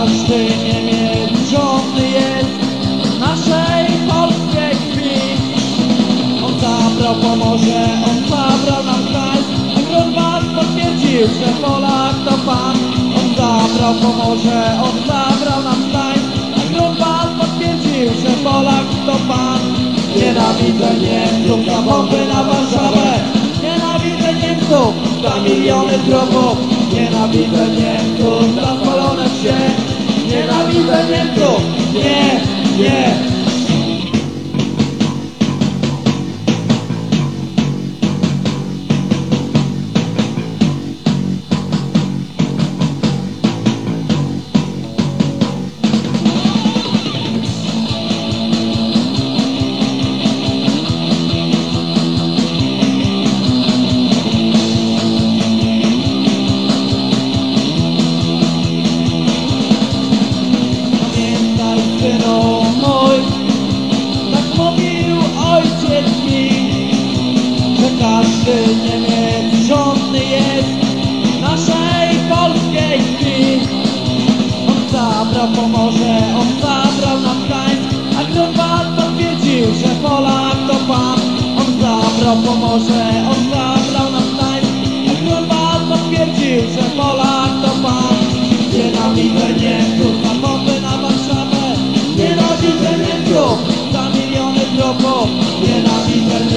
Czy Niemiec rządny jest naszej polskiej krwi? On zabrał Pomorze, on zabrał nam kraj, a Grunwald potwierdził, że Polak to Pan. On zabrał Pomorze, on zabrał nam kraj, a Grunwald potwierdził, że Polak to Pan. Nienawidzę Niemców za bomby na Warszawę, nienawidzę Niemców za miliony trupów, nienawidzę Niemców każdy Niemiec żądny jest naszej polskiej krwi. On zabrał Pomorze, on zabrał nam Gdańsk, a Grombat potwierdził, że Polak to pan. On zabrał Pomorze, on zabrał nam Gdańsk, a Grombat potwierdził, że Polak to pan. Nienawidzę Niemców, a bomby na Warszawę, nienawidzę Niemców, za miliony tropów, nienawidzę